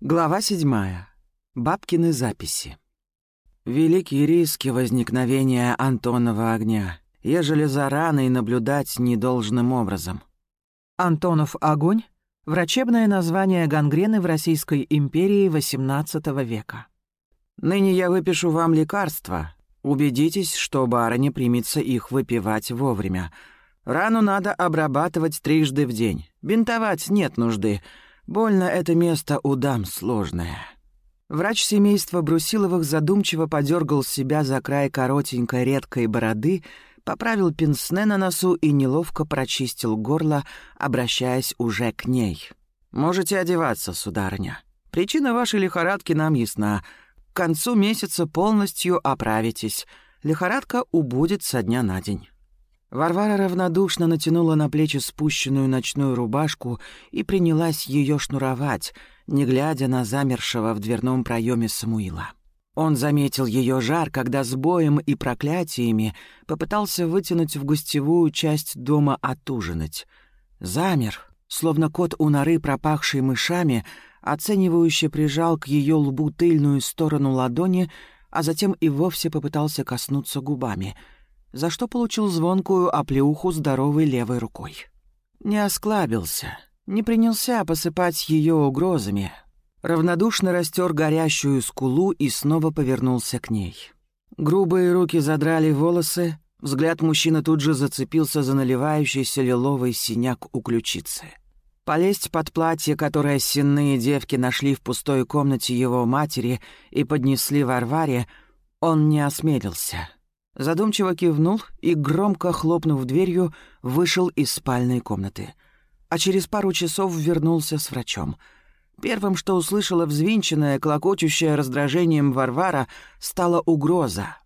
Глава седьмая. Бабкины записи. Великие риски возникновения Антонова огня, ежели за раной наблюдать недолжным образом. Антонов огонь — врачебное название гангрены в Российской империи XVIII века. Ныне я выпишу вам лекарства. Убедитесь, что барыня примется их выпивать вовремя. Рану надо обрабатывать трижды в день. Бинтовать нет нужды — Больно это место у дам сложное. Врач семейства Брусиловых задумчиво подергал себя за край коротенькой редкой бороды, поправил пенсне на носу и неловко прочистил горло, обращаясь уже к ней. «Можете одеваться, сударыня. Причина вашей лихорадки нам ясна. К концу месяца полностью оправитесь. Лихорадка убудет со дня на день». Варвара равнодушно натянула на плечи спущенную ночную рубашку и принялась ее шнуровать, не глядя на замершего в дверном проеме Самуила. Он заметил ее жар, когда с боем и проклятиями попытался вытянуть в гостевую часть дома отужинать. Замер, словно кот у норы, пропахший мышами, оценивающе прижал к ее лбу тыльную сторону ладони, а затем и вовсе попытался коснуться губами — за что получил звонкую оплеуху здоровой левой рукой. Не осклабился, не принялся посыпать ее угрозами. Равнодушно растер горящую скулу и снова повернулся к ней. Грубые руки задрали волосы, взгляд мужчины тут же зацепился за наливающийся лиловый синяк у ключицы. Полезть под платье, которое сенные девки нашли в пустой комнате его матери и поднесли Варваре, он не осмелился — задумчиво кивнул и, громко хлопнув дверью, вышел из спальной комнаты. А через пару часов вернулся с врачом. Первым, что услышала взвинченная, клокочущая раздражением Варвара, стала угроза.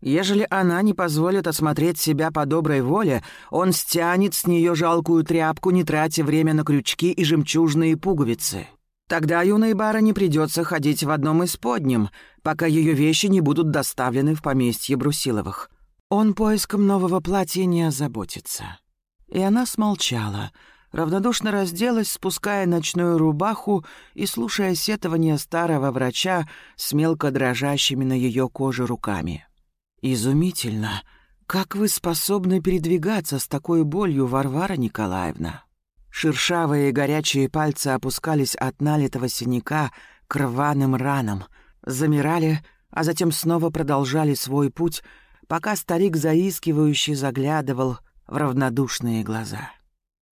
Ежели она не позволит осмотреть себя по доброй воле, он стянет с нее жалкую тряпку, не тратя время на крючки и жемчужные пуговицы. Тогда юной барыне придется ходить в одном из подним, пока ее вещи не будут доставлены в поместье Брусиловых. Он поиском нового платья не озаботится. И она смолчала, равнодушно разделась, спуская ночную рубаху и слушая сетование старого врача с мелко дрожащими на ее коже руками. «Изумительно! Как вы способны передвигаться с такой болью, Варвара Николаевна?» Шершавые горячие пальцы опускались от налитого синяка к рваным ранам, замирали, а затем снова продолжали свой путь, пока старик заискивающе заглядывал в равнодушные глаза.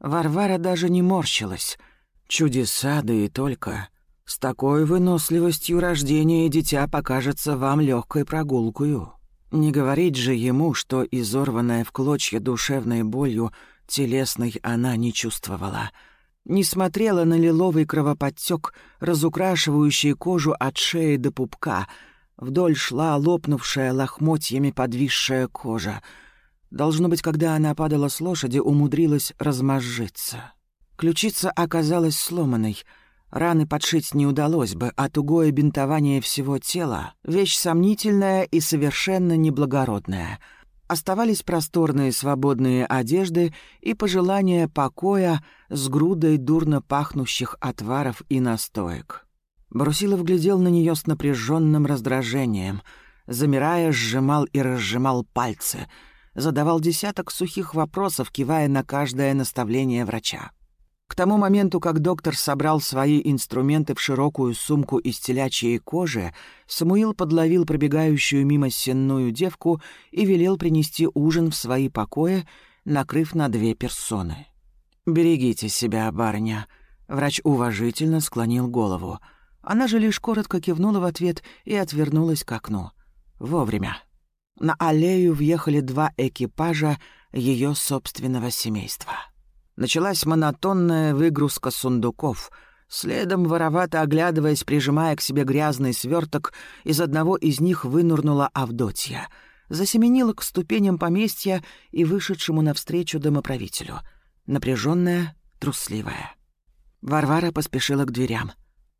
Варвара даже не морщилась. Чудеса, да и только. С такой выносливостью рождения дитя покажется вам легкой прогулкою. Не говорить же ему, что изорванная в клочья душевной болью Телесной она не чувствовала. Не смотрела на лиловый кровоподтек, разукрашивающий кожу от шеи до пупка. Вдоль шла лопнувшая лохмотьями подвисшая кожа. Должно быть, когда она падала с лошади, умудрилась размозжиться. Ключица оказалась сломанной. Раны подшить не удалось бы, а тугое бинтование всего тела — вещь сомнительная и совершенно неблагородная — Оставались просторные свободные одежды и пожелания покоя с грудой дурно пахнущих отваров и настоек. Брусилов глядел на нее с напряженным раздражением, замирая, сжимал и разжимал пальцы, задавал десяток сухих вопросов, кивая на каждое наставление врача. К тому моменту, как доктор собрал свои инструменты в широкую сумку из телячьей кожи, Самуил подловил пробегающую мимо сенную девку и велел принести ужин в свои покои, накрыв на две персоны. «Берегите себя, барыня», — врач уважительно склонил голову. Она же лишь коротко кивнула в ответ и отвернулась к окну. Вовремя. На аллею въехали два экипажа ее собственного семейства. Началась монотонная выгрузка сундуков. Следом, воровато оглядываясь, прижимая к себе грязный сверток, из одного из них вынурнула Авдотья. Засеменила к ступеням поместья и вышедшему навстречу домоправителю. Напряженная, трусливая. Варвара поспешила к дверям.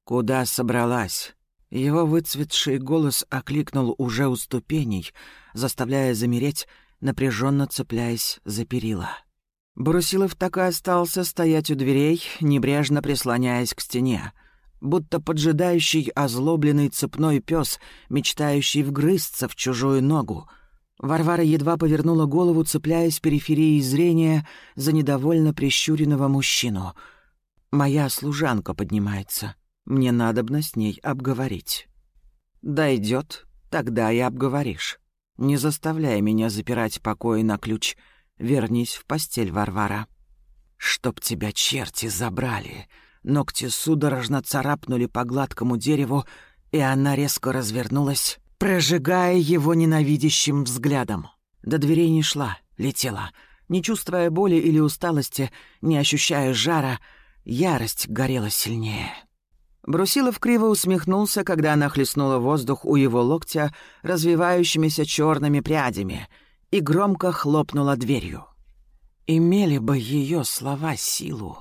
«Куда собралась?» Его выцветший голос окликнул уже у ступеней, заставляя замереть, напряженно цепляясь за перила. Брусилов так и остался стоять у дверей, небрежно прислоняясь к стене. будто поджидающий озлобленный цепной пес, мечтающий вгрызться в чужую ногу. Варвара едва повернула голову, цепляясь периферией зрения за недовольно прищуренного мужчину. «Моя служанка поднимается. Мне надобно с ней обговорить». «Дойдет, тогда и обговоришь. Не заставляй меня запирать покои на ключ. Вернись в постель, Варвара». «Чтоб тебя черти забрали!» Ногти судорожно царапнули по гладкому дереву, и она резко развернулась, прожигая его ненавидящим взглядом. До дверей не шла, летела. Не чувствуя боли или усталости, не ощущая жара, ярость горела сильнее. Брусилов криво усмехнулся, когда она хлестнула воздух у его локтя развивающимися черными прядями и громко хлопнула дверью. Имели бы ее слова силу.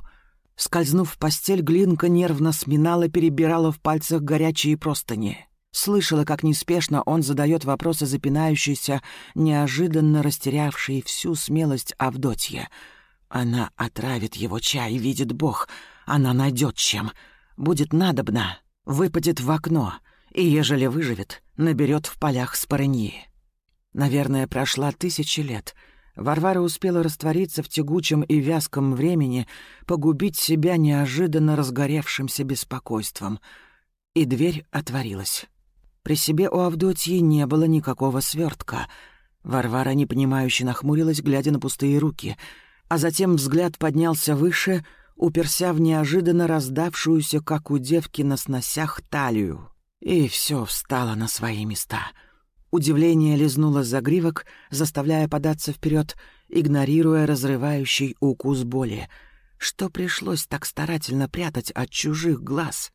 Скользнув в постель, Глинка нервно сминала, перебирала в пальцах горячие простыни. Слышала, как неспешно он задает вопросы запинающейся, неожиданно растерявшей всю смелость Авдотье. Она отравит его чай, видит Бог. Она найдет чем. Будет надобно, выпадет в окно, и, ежели выживет, наберет в полях спорыньи. Наверное, прошла тысячи лет — Варвара успела раствориться в тягучем и вязком времени, погубить себя неожиданно разгоревшимся беспокойством. И дверь отворилась. При себе у Авдотьи не было никакого свертка. Варвара непонимающе нахмурилась, глядя на пустые руки, а затем взгляд поднялся выше, уперся в неожиданно раздавшуюся, как у девки на сносях, талию. И все встало на свои места — Удивление лизнуло загривок, заставляя податься вперед, игнорируя разрывающий укус боли. Что пришлось так старательно прятать от чужих глаз?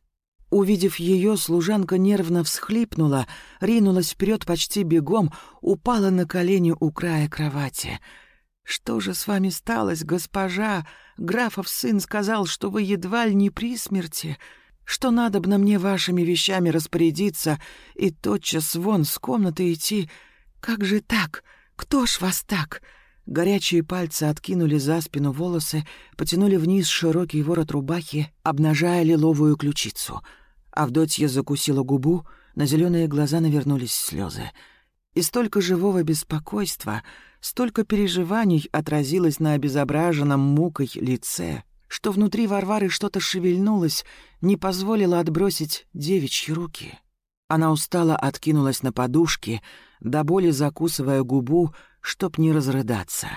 Увидев ее, служанка нервно всхлипнула, ринулась вперед почти бегом, упала на колени у края кровати. «Что же с вами сталось, госпожа? Графов сын сказал, что вы едва ли не при смерти что надобно мне вашими вещами распорядиться и тотчас вон с комнаты идти. Как же так? Кто ж вас так?» Горячие пальцы откинули за спину волосы, потянули вниз широкий ворот рубахи, обнажая лиловую ключицу. Авдотья закусила губу, на зеленые глаза навернулись слезы. И столько живого беспокойства, столько переживаний отразилось на обезображенном мукой лице — что внутри Варвары что-то шевельнулось, не позволило отбросить девичьи руки. Она устало откинулась на подушки, до боли закусывая губу, чтоб не разрыдаться.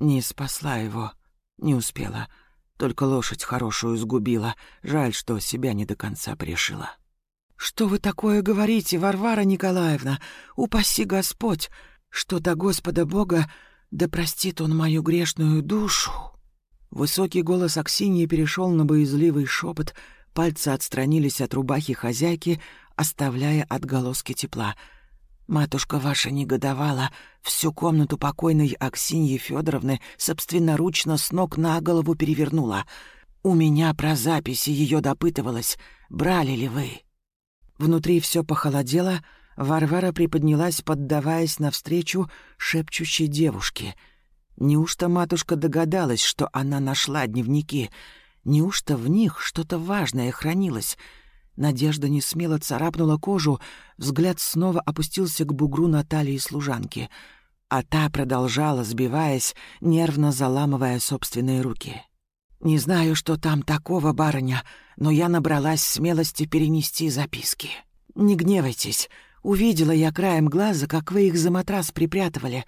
Не спасла его, не успела. Только лошадь хорошую сгубила. Жаль, что себя не до конца пришила. «Что вы такое говорите, Варвара Николаевна? Упаси Господь! Что до Господа Бога, да простит Он мою грешную душу!» Высокий голос Аксиньи перешел на боязливый шепот, пальцы отстранились от рубахи хозяйки, оставляя отголоски тепла. Матушка ваша негодовала, всю комнату покойной Аксиньи Федоровны собственноручно с ног на голову перевернула. У меня про записи ее допытывалась, брали ли вы. Внутри все похолодело, Варвара приподнялась, поддаваясь навстречу шепчущей девушке — Неужто матушка догадалась, что она нашла дневники? Неужто в них что-то важное хранилось? Надежда не смело царапнула кожу, взгляд снова опустился к бугру Натальи служанки, а та продолжала, сбиваясь, нервно заламывая собственные руки. «Не знаю, что там такого, барыня, но я набралась смелости перенести записки. Не гневайтесь, увидела я краем глаза, как вы их за матрас припрятывали».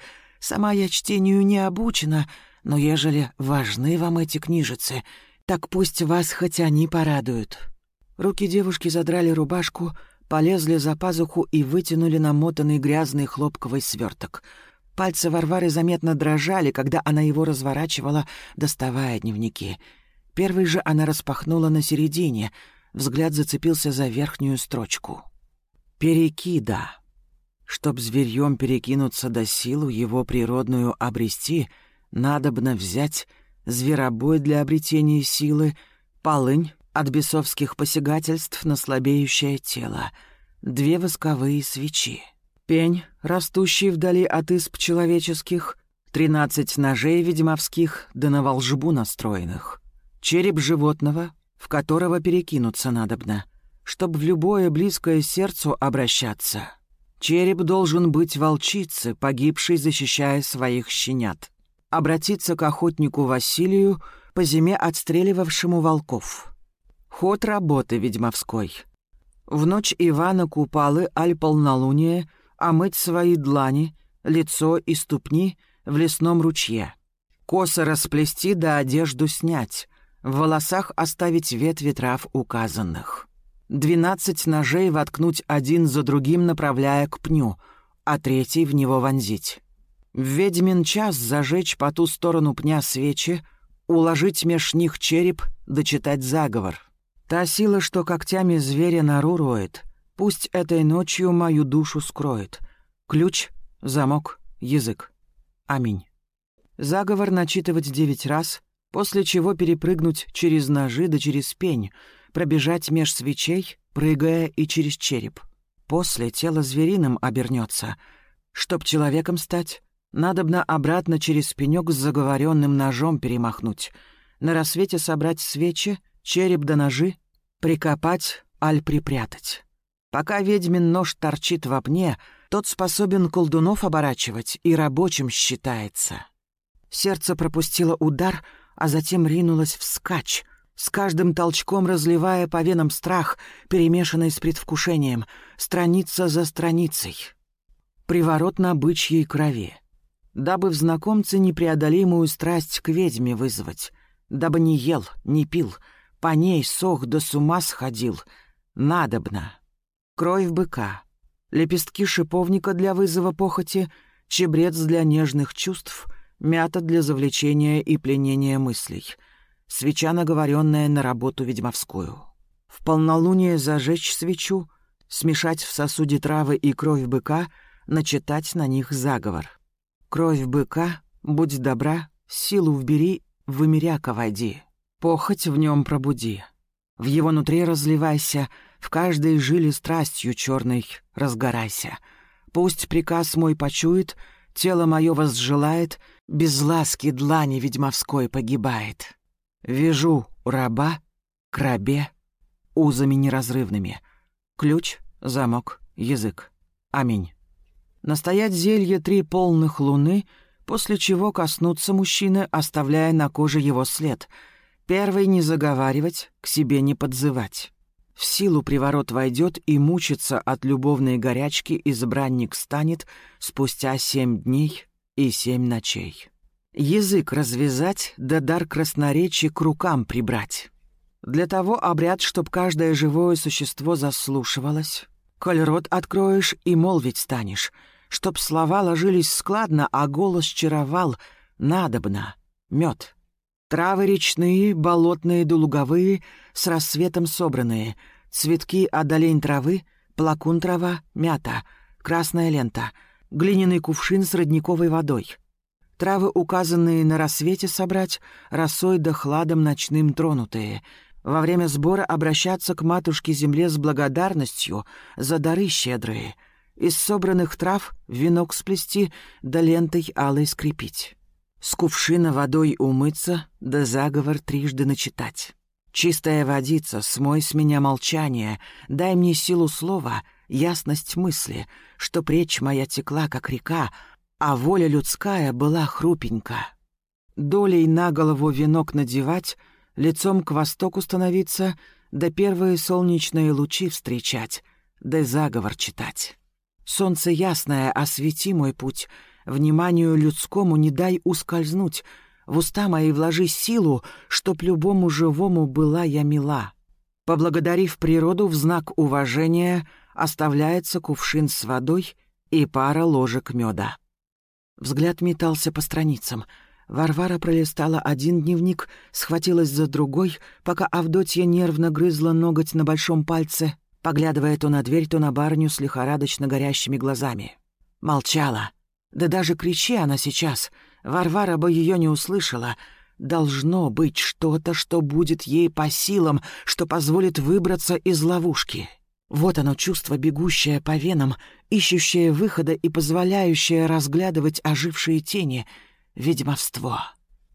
Сама я чтению не обучена, но ежели важны вам эти книжицы, так пусть вас хоть они порадуют». Руки девушки задрали рубашку, полезли за пазуху и вытянули намотанный грязный хлопковый сверток. Пальцы Варвары заметно дрожали, когда она его разворачивала, доставая дневники. Первый же она распахнула на середине, взгляд зацепился за верхнюю строчку. «Перекида». Чтоб зверьем перекинуться до силу, его природную обрести, надобно взять зверобой для обретения силы, полынь от бесовских посягательств на слабеющее тело, две восковые свечи, пень, растущий вдали от исп человеческих, тринадцать ножей ведьмовских да на волжбу настроенных, череп животного, в которого перекинуться надобно, чтоб в любое близкое сердцу обращаться. Череп должен быть волчицы, погибшей, защищая своих щенят. Обратиться к охотнику Василию, по зиме отстреливавшему волков. Ход работы ведьмовской. В ночь Ивана Купалы, аль полнолуние, омыть свои длани, лицо и ступни в лесном ручье. Косы расплести да одежду снять, в волосах оставить ветви трав указанных. Двенадцать ножей воткнуть один за другим, направляя к пню, а третий в него вонзить. В ведьмин час зажечь по ту сторону пня свечи, уложить меж них череп, дочитать заговор. Та сила, что когтями зверя нору роет, пусть этой ночью мою душу скроет. Ключ, замок, язык. Аминь. Заговор начитывать девять раз, после чего перепрыгнуть через ножи да через пень, пробежать меж свечей, прыгая и через череп. После тело звериным обернется. Чтоб человеком стать, надобно обратно через пенёк с заговоренным ножом перемахнуть. На рассвете собрать свечи, череп да ножи, прикопать, аль припрятать. Пока ведьмин нож торчит в пне, тот способен колдунов оборачивать и рабочим считается. Сердце пропустило удар, а затем ринулось вскачь, с каждым толчком разливая по венам страх, перемешанный с предвкушением, страница за страницей. Приворот на бычьей крови. Дабы в знакомце непреодолимую страсть к ведьме вызвать, дабы не ел, не пил, по ней сох до с ума сходил, надобно. Кровь быка, лепестки шиповника для вызова похоти, чебрец для нежных чувств, мята для завлечения и пленения мыслей, свеча, наговоренная на работу ведьмовскую. В полнолуние зажечь свечу, смешать в сосуде травы и кровь быка, начитать на них заговор. Кровь быка, будь добра, силу вбери, в войди, похоть в нем пробуди. В его нутре разливайся, в каждой жиле страстью черной разгорайся. Пусть приказ мой почует, тело мое возжелает, без ласки длани ведьмовской погибает. Вяжу раба к рабе узами неразрывными. Ключ, замок, язык. Аминь. Настоять зелье три полных луны, после чего коснуться мужчины, оставляя на коже его след. Первый не заговаривать, к себе не подзывать. В силу приворот войдет и мучиться от любовной горячки избранник станет спустя семь дней и семь ночей. Язык развязать, да дар красноречия к рукам прибрать. Для того обряд, чтоб каждое живое существо заслушивалось. Коль рот откроешь и молвить станешь, чтоб слова ложились складно, а голос чаровал, надобно, мед. Травы речные, болотные да луговые, с рассветом собранные, цветки одолень травы, плакун трава, мята, красная лента, глиняный кувшин с родниковой водой. Травы, указанные на рассвете собрать, росой да хладом ночным тронутые. Во время сбора обращаться к матушке-земле с благодарностью за дары щедрые. Из собранных трав венок сплести да лентой алой скрепить с кувшина водой умыться, да заговор трижды начитать. Чистая водица, смой с меня молчание, дай мне силу слова, ясность мысли, что речь моя текла, как река, а воля людская была хрупенька. Долей на голову венок надевать, лицом к востоку становиться, да первые солнечные лучи встречать, да заговор читать. Солнце ясное, освети мой путь — Вниманию людскому не дай ускользнуть, в уста мои вложи силу, чтоб любому живому была я мила. Поблагодарив природу в знак уважения, оставляется кувшин с водой и пара ложек меда. Взгляд метался по страницам. Варвара пролистала один дневник, схватилась за другой, пока Авдотья нервно грызла ноготь на большом пальце, поглядывая то на дверь, то на барню с лихорадочно горящими глазами. Молчала, да даже кричи она сейчас, Варвара бы ее не услышала. Должно быть что-то, что будет ей по силам, что позволит выбраться из ловушки. Вот оно чувство, бегущее по венам, ищущее выхода и позволяющее разглядывать ожившие тени. Ведьмовство.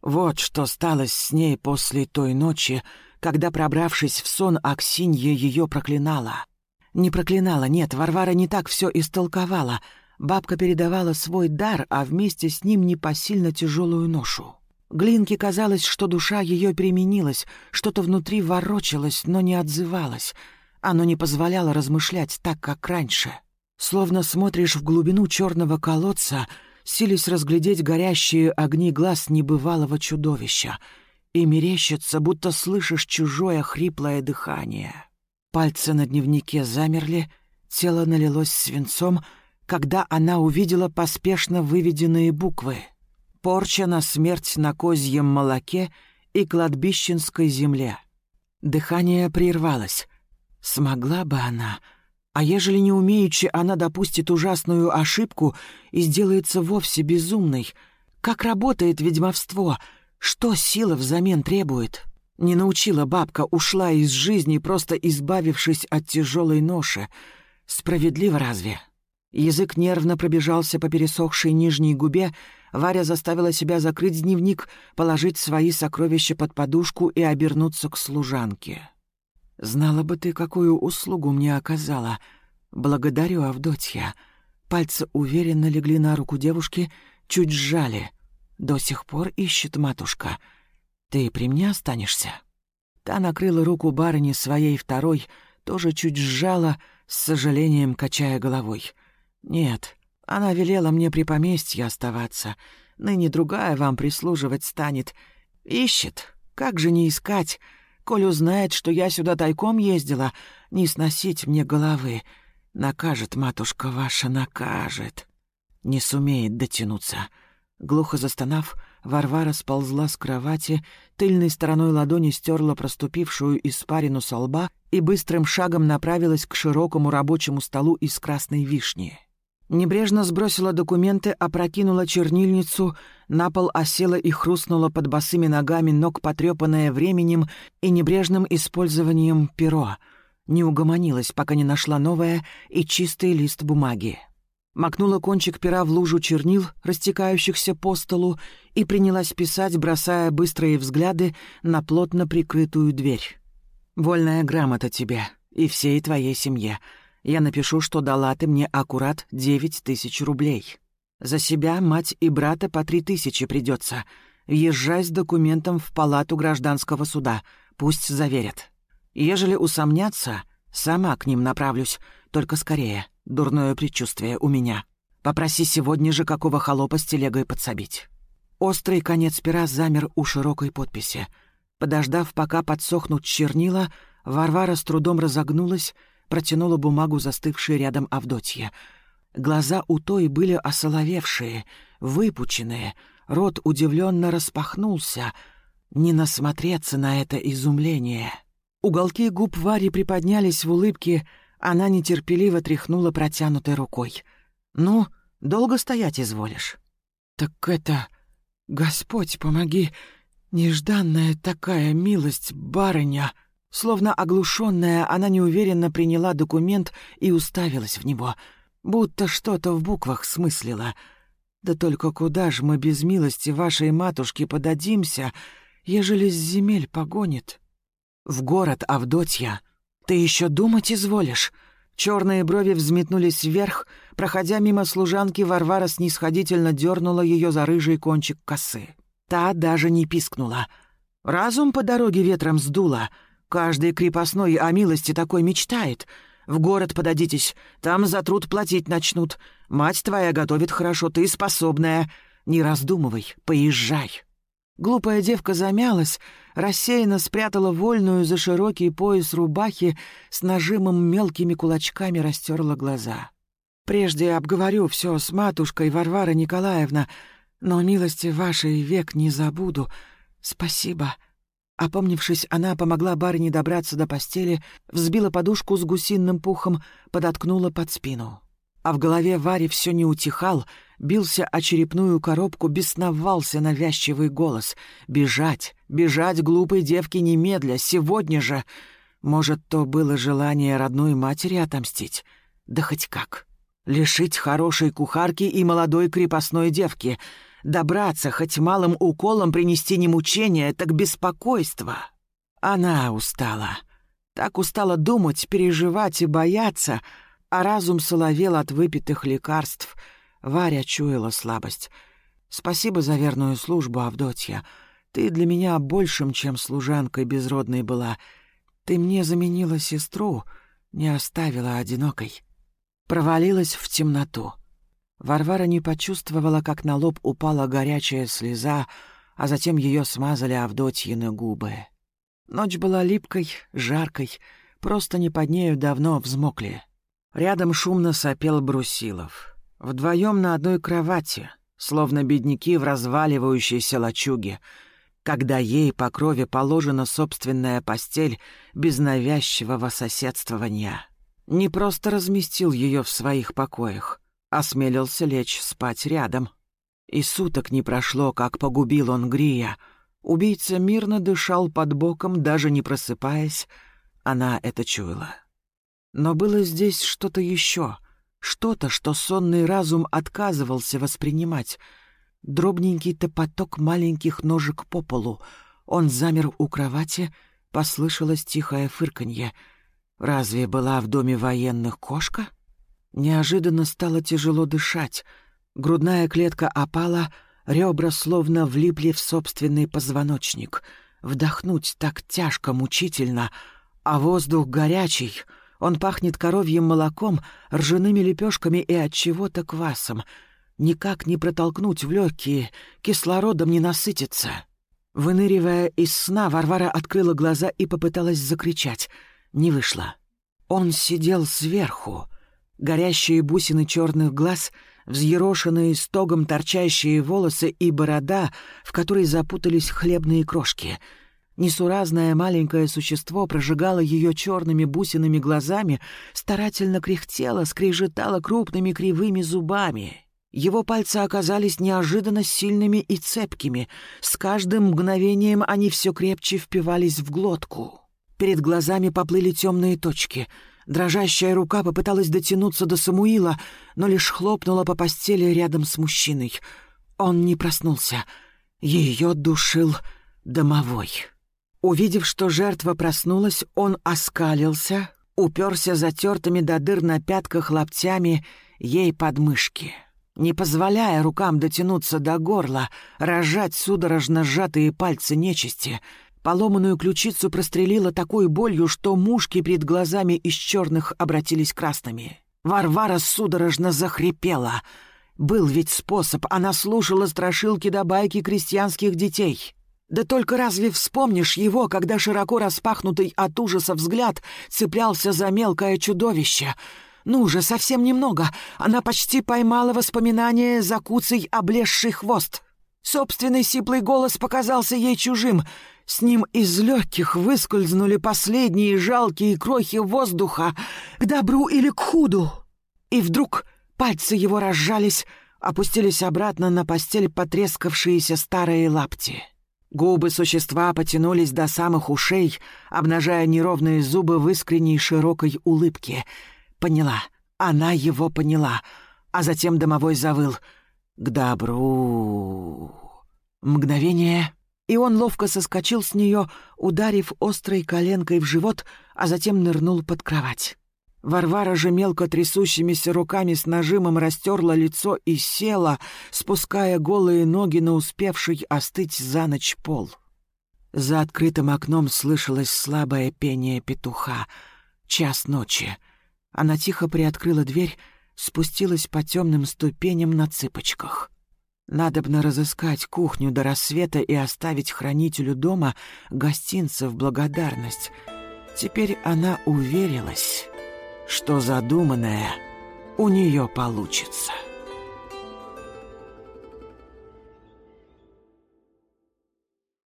Вот что стало с ней после той ночи, когда, пробравшись в сон, Аксинья ее проклинала. Не проклинала, нет, Варвара не так все истолковала. Бабка передавала свой дар, а вместе с ним непосильно тяжелую ношу. Глинке казалось, что душа ее переменилась, что-то внутри ворочалось, но не отзывалось. Оно не позволяло размышлять так, как раньше. Словно смотришь в глубину черного колодца, сились разглядеть горящие огни глаз небывалого чудовища. И мерещится, будто слышишь чужое хриплое дыхание. Пальцы на дневнике замерли, тело налилось свинцом, когда она увидела поспешно выведенные буквы — порча на смерть на козьем молоке и кладбищенской земле. Дыхание прервалось. Смогла бы она... А ежели не умеючи, она допустит ужасную ошибку и сделается вовсе безумной. Как работает ведьмовство? Что сила взамен требует? Не научила бабка, ушла из жизни, просто избавившись от тяжелой ноши. Справедливо разве? Язык нервно пробежался по пересохшей нижней губе, Варя заставила себя закрыть дневник, положить свои сокровища под подушку и обернуться к служанке. «Знала бы ты, какую услугу мне оказала. Благодарю, Авдотья». Пальцы уверенно легли на руку девушки, чуть сжали. «До сих пор ищет матушка. Ты при мне останешься?» Та накрыла руку барыни своей второй, тоже чуть сжала, с сожалением качая головой. «Нет, она велела мне при поместье оставаться. Ныне другая вам прислуживать станет. Ищет. Как же не искать? Коль узнает, что я сюда тайком ездила, не сносить мне головы. Накажет, матушка ваша, накажет. Не сумеет дотянуться. Глухо застонав, Варвара сползла с кровати, тыльной стороной ладони стерла проступившую испарину со лба и быстрым шагом направилась к широкому рабочему столу из красной вишни. Небрежно сбросила документы, опрокинула чернильницу, на пол осела и хрустнула под босыми ногами ног, потрепанная временем и небрежным использованием перо. Не угомонилась, пока не нашла новое и чистый лист бумаги. Макнула кончик пера в лужу чернил, растекающихся по столу, и принялась писать, бросая быстрые взгляды на плотно прикрытую дверь. «Вольная грамота тебе и всей твоей семье», я напишу, что дала ты мне аккурат девять тысяч рублей. За себя мать и брата по три тысячи придется. Езжай с документом в палату гражданского суда, пусть заверят. Ежели усомнятся, сама к ним направлюсь, только скорее, дурное предчувствие у меня. Попроси сегодня же какого холопа с телегой подсобить». Острый конец пера замер у широкой подписи. Подождав, пока подсохнут чернила, Варвара с трудом разогнулась протянула бумагу застывшей рядом Авдотье. Глаза у той были осоловевшие, выпученные, рот удивленно распахнулся. Не насмотреться на это изумление. Уголки губ Вари приподнялись в улыбке, она нетерпеливо тряхнула протянутой рукой. «Ну, долго стоять изволишь?» «Так это... Господь, помоги! Нежданная такая милость, барыня!» Словно оглушенная, она неуверенно приняла документ и уставилась в него, будто что-то в буквах смыслила. «Да только куда ж мы без милости вашей матушки подадимся, ежели с земель погонит?» «В город, Авдотья. Ты еще думать изволишь?» Черные брови взметнулись вверх, проходя мимо служанки, Варвара снисходительно дернула ее за рыжий кончик косы. Та даже не пискнула. Разум по дороге ветром сдуло — Каждый крепостной о милости такой мечтает. В город подадитесь, там за труд платить начнут. Мать твоя готовит хорошо, ты способная. Не раздумывай, поезжай». Глупая девка замялась, рассеянно спрятала вольную за широкий пояс рубахи, с нажимом мелкими кулачками растерла глаза. «Прежде обговорю все с матушкой Варвара Николаевна, но милости вашей век не забуду. Спасибо». Опомнившись, она помогла барыне добраться до постели, взбила подушку с гусиным пухом, подоткнула под спину. А в голове Вари все не утихал, бился о черепную коробку, бесновался навязчивый голос. «Бежать! Бежать глупой девке немедля! Сегодня же!» Может, то было желание родной матери отомстить? Да хоть как. Лишить хорошей кухарки и молодой крепостной девки — Добраться, хоть малым уколом принести не мучение, так беспокойство. Она устала. Так устала думать, переживать и бояться, а разум соловел от выпитых лекарств. Варя чуяла слабость. «Спасибо за верную службу, Авдотья. Ты для меня большим, чем служанкой безродной была. Ты мне заменила сестру, не оставила одинокой». Провалилась в темноту. Варвара не почувствовала, как на лоб упала горячая слеза, а затем ее смазали Авдотьины губы. Ночь была липкой, жаркой, просто не под нею давно взмокли. Рядом шумно сопел Брусилов. Вдвоем на одной кровати, словно бедняки в разваливающейся лачуге, когда ей по крови положена собственная постель без навязчивого соседствования. Не просто разместил ее в своих покоях, осмелился лечь спать рядом. И суток не прошло, как погубил он Грия. Убийца мирно дышал под боком, даже не просыпаясь. Она это чуяла. Но было здесь что-то еще, что-то, что сонный разум отказывался воспринимать. Дробненький топоток маленьких ножек по полу. Он замер у кровати, послышалось тихое фырканье. Разве была в доме военных кошка? Неожиданно стало тяжело дышать. Грудная клетка опала, ребра словно влипли в собственный позвоночник. Вдохнуть так тяжко, мучительно, а воздух горячий. Он пахнет коровьим молоком, ржаными лепешками и от чего-то квасом. Никак не протолкнуть в легкие, кислородом не насытиться. Выныривая из сна, Варвара открыла глаза и попыталась закричать. Не вышло. Он сидел сверху, горящие бусины черных глаз, взъерошенные стогом торчащие волосы и борода, в которой запутались хлебные крошки. Несуразное маленькое существо прожигало ее черными бусинами глазами, старательно кряхтело, скрежетало крупными кривыми зубами. Его пальцы оказались неожиданно сильными и цепкими. С каждым мгновением они все крепче впивались в глотку. Перед глазами поплыли темные точки — Дрожащая рука попыталась дотянуться до Самуила, но лишь хлопнула по постели рядом с мужчиной. Он не проснулся. Ее душил домовой. Увидев, что жертва проснулась, он оскалился, уперся затертыми до дыр на пятках локтями ей под мышки. Не позволяя рукам дотянуться до горла, рожать судорожно сжатые пальцы нечисти — Поломанную ключицу прострелила такой болью, что мушки перед глазами из черных обратились красными. Варвара судорожно захрипела. Был ведь способ, она слушала страшилки до байки крестьянских детей. Да только разве вспомнишь его, когда широко распахнутый от ужаса взгляд цеплялся за мелкое чудовище? Ну же, совсем немного. Она почти поймала воспоминание за куцей облезший хвост. Собственный сиплый голос показался ей чужим — с ним из легких выскользнули последние жалкие крохи воздуха к добру или к худу. И вдруг пальцы его разжались, опустились обратно на постель потрескавшиеся старые лапти. Губы существа потянулись до самых ушей, обнажая неровные зубы в искренней широкой улыбке. Поняла, она его поняла, а затем домовой завыл. «К добру...» Мгновение, и он ловко соскочил с нее, ударив острой коленкой в живот, а затем нырнул под кровать. Варвара же мелко трясущимися руками с нажимом растерла лицо и села, спуская голые ноги на успевший остыть за ночь пол. За открытым окном слышалось слабое пение петуха. Час ночи. Она тихо приоткрыла дверь, спустилась по темным ступеням на цыпочках — Надобно разыскать кухню до рассвета и оставить хранителю дома гостинца в благодарность. Теперь она уверилась, что задуманное у нее получится».